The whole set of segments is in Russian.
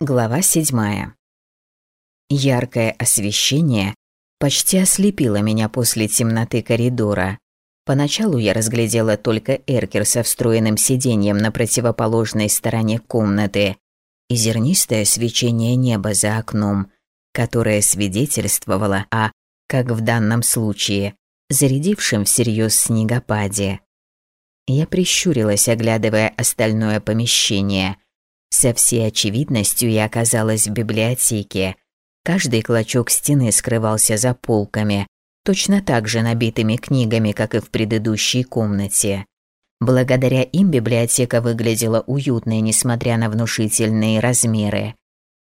Глава седьмая. Яркое освещение почти ослепило меня после темноты коридора. Поначалу я разглядела только эркер со встроенным сиденьем на противоположной стороне комнаты и зернистое свечение неба за окном, которое свидетельствовало о, как в данном случае, зарядившем всерьез снегопаде. Я прищурилась, оглядывая остальное помещение – со всей очевидностью я оказалась в библиотеке. Каждый клочок стены скрывался за полками, точно так же набитыми книгами, как и в предыдущей комнате. Благодаря им библиотека выглядела уютной, несмотря на внушительные размеры.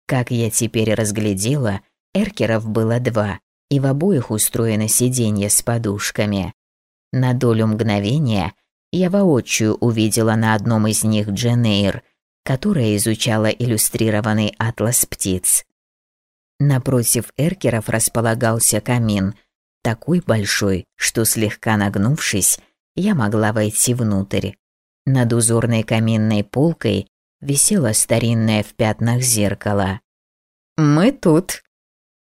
Как я теперь разглядела, эркеров было два, и в обоих устроено сиденье с подушками. На долю мгновения я воочию увидела на одном из них Дженейр – которая изучала иллюстрированный атлас птиц. Напротив эркеров располагался камин, такой большой, что слегка нагнувшись, я могла войти внутрь. Над узорной каминной полкой висело старинное в пятнах зеркало. «Мы тут!»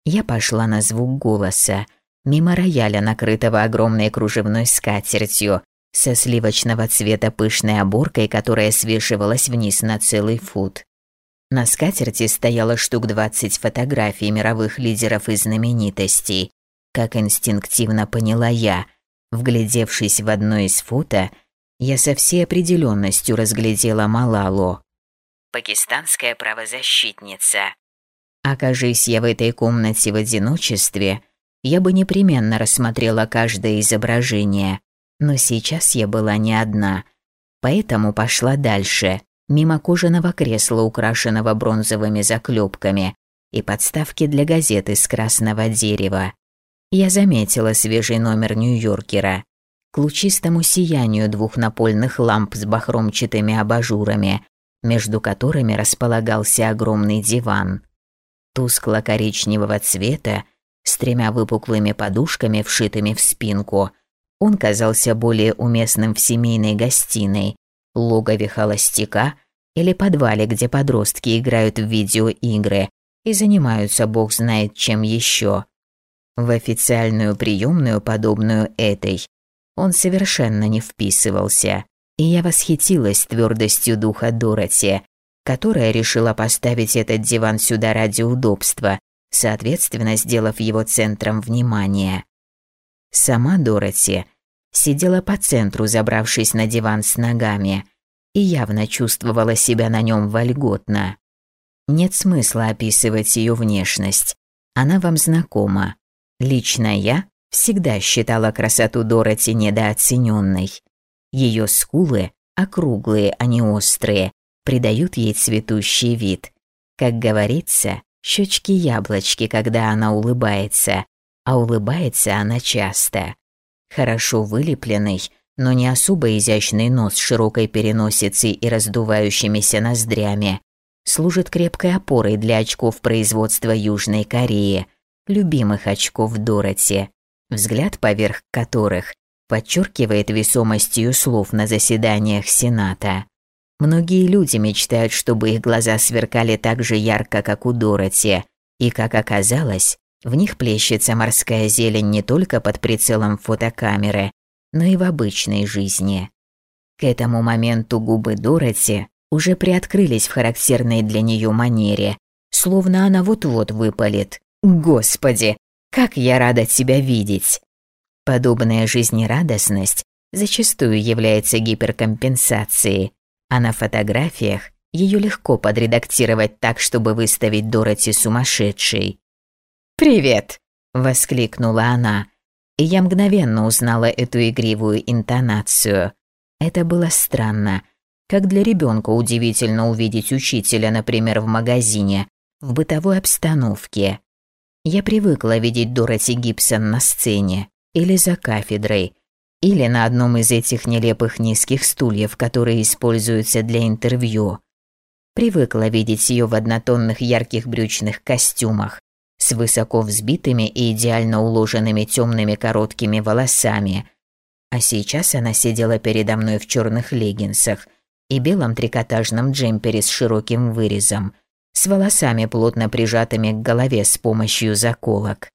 Я пошла на звук голоса, мимо рояля, накрытого огромной кружевной скатертью, со сливочного цвета пышной оборкой, которая свешивалась вниз на целый фут. На скатерти стояло штук 20 фотографий мировых лидеров и знаменитостей. Как инстинктивно поняла я, вглядевшись в одно из фото, я со всей определенностью разглядела Малалу. Пакистанская правозащитница. Окажись я в этой комнате в одиночестве, я бы непременно рассмотрела каждое изображение, но сейчас я была не одна, поэтому пошла дальше, мимо кожаного кресла, украшенного бронзовыми заклепками, и подставки для газет из красного дерева. Я заметила свежий номер Нью-Йоркера. К лучистому сиянию двух напольных ламп с бахромчатыми абажурами, между которыми располагался огромный диван. Тускло-коричневого цвета, с тремя выпуклыми подушками, вшитыми в спинку – он казался более уместным в семейной гостиной, логове холостяка или подвале, где подростки играют в видеоигры и занимаются бог знает чем еще. В официальную приемную, подобную этой, он совершенно не вписывался, и я восхитилась твердостью духа Дороти, которая решила поставить этот диван сюда ради удобства, соответственно, сделав его центром внимания. Сама Дороти сидела по центру, забравшись на диван с ногами, и явно чувствовала себя на нем вольготно. Нет смысла описывать ее внешность. Она вам знакома. Лично я всегда считала красоту Дороти недооцененной. Ее скулы, округлые, а не острые, придают ей цветущий вид. Как говорится, щечки-яблочки, когда она улыбается, а улыбается она часто. Хорошо вылепленный, но не особо изящный нос с широкой переносицей и раздувающимися ноздрями служит крепкой опорой для очков производства Южной Кореи, любимых очков Дороти, взгляд поверх которых подчеркивает весомость ее слов на заседаниях Сената. Многие люди мечтают, чтобы их глаза сверкали так же ярко, как у Дороти, и, как оказалось, в них плещется морская зелень не только под прицелом фотокамеры, но и в обычной жизни. К этому моменту губы Дороти уже приоткрылись в характерной для нее манере, словно она вот-вот выпалит. «Господи, как я рада тебя видеть!» Подобная жизнерадостность зачастую является гиперкомпенсацией, а на фотографиях ее легко подредактировать так, чтобы выставить Дороти сумасшедшей. «Привет!» – воскликнула она. И я мгновенно узнала эту игривую интонацию. Это было странно. Как для ребенка удивительно увидеть учителя, например, в магазине, в бытовой обстановке. Я привыкла видеть Дороти Гибсон на сцене, или за кафедрой, или на одном из этих нелепых низких стульев, которые используются для интервью. Привыкла видеть ее в однотонных ярких брючных костюмах, с высоко взбитыми и идеально уложенными темными короткими волосами. А сейчас она сидела передо мной в черных леггинсах и белом трикотажном джемпере с широким вырезом, с волосами, плотно прижатыми к голове с помощью заколок.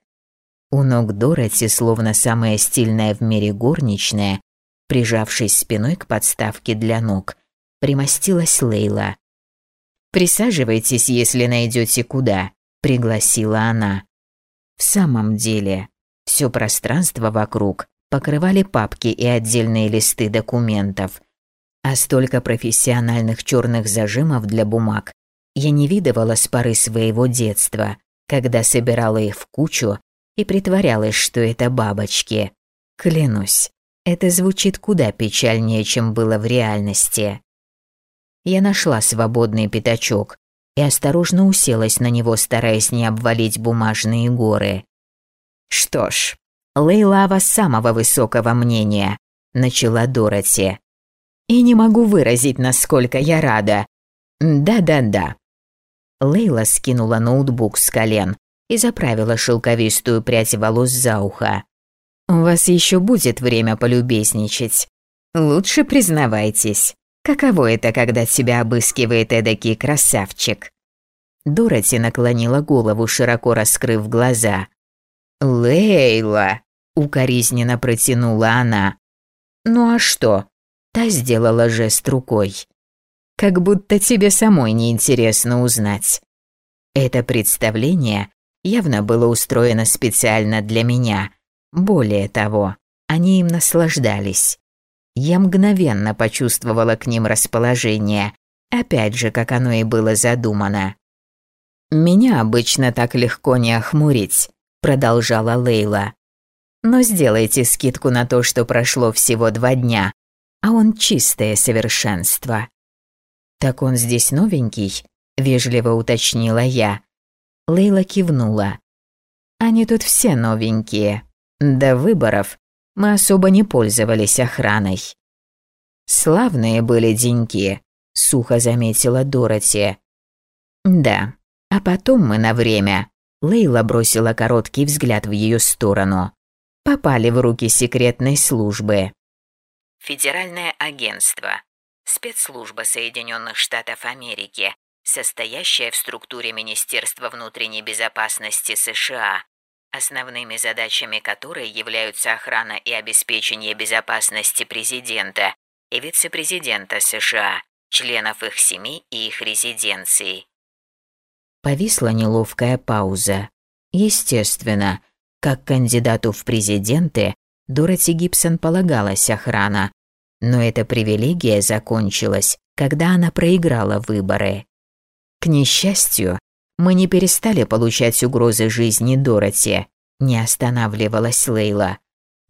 У ног Дороти, словно самая стильная в мире горничная, прижавшись спиной к подставке для ног, примостилась Лейла. «Присаживайтесь, если найдете куда», – пригласила она. В самом деле, все пространство вокруг покрывали папки и отдельные листы документов, а столько профессиональных черных зажимов для бумаг я не видывала с поры своего детства, когда собирала их в кучу и притворялась, что это бабочки. Клянусь, это звучит куда печальнее, чем было в реальности. Я нашла свободный пятачок и осторожно уселась на него, стараясь не обвалить бумажные горы. «Что ж, Лейла вас самого высокого мнения», – начала Дороти. «И не могу выразить, насколько я рада. Да-да-да». Лейла скинула ноутбук с колен и заправила шелковистую прядь волос за ухо. «У вас еще будет время полюбезничать. Лучше признавайтесь, каково это, когда тебя обыскивает эдакий красавчик?» Дороти наклонила голову, широко раскрыв глаза. «Лейла!» – укоризненно протянула она. «Ну а что?» – та сделала жест рукой. «Как будто тебе самой неинтересно узнать. Это представление явно было устроено специально для меня. Более того, они им наслаждались. Я мгновенно почувствовала к ним расположение, опять же, как оно и было задумано. Меня обычно так легко не охмурить, продолжала Лейла. Но сделайте скидку на то, что прошло всего два дня, а он чистое совершенство. Так он здесь новенький, вежливо уточнила я. Лейла кивнула. Они тут все новенькие. До выборов мы особо не пользовались охраной. Славные были деньки, сухо заметила Дороти. Да, а потом мы на время Лейла бросила короткий взгляд в ее сторону. Попали в руки секретной службы. Федеральное агентство. Спецслужба Соединенных Штатов Америки, состоящая в структуре Министерства внутренней безопасности США, основными задачами которой являются охрана и обеспечение безопасности президента и вице-президента США, членов их семей и их резиденций. Повисла неловкая пауза. Естественно, как кандидату в президенты Дороти Гибсон полагалась охрана, но эта привилегия закончилась, когда она проиграла выборы. К несчастью, мы не перестали получать угрозы жизни Дороти, не останавливалась Лейла.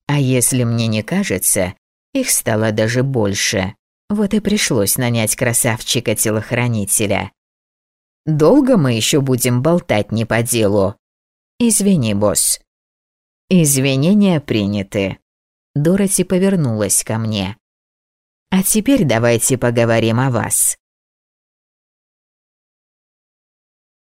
А если мне не кажется, их стало даже больше. Вот и пришлось нанять красавчика-телохранителя. Долго мы еще будем болтать не по делу? Извини, босс. Извинения приняты. Дороти повернулась ко мне. А теперь давайте поговорим о вас.